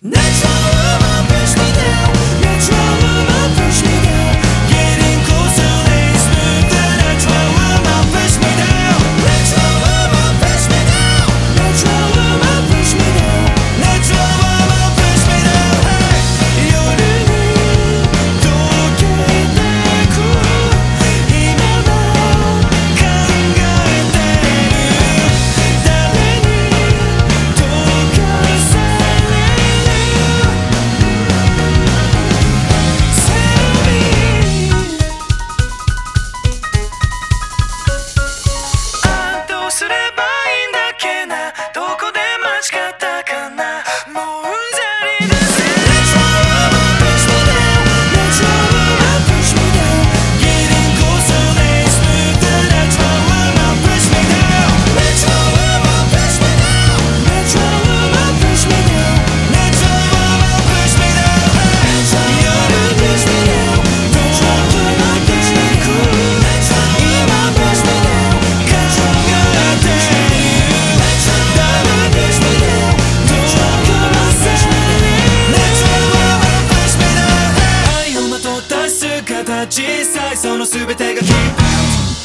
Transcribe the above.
难受。小さいその全てが Keep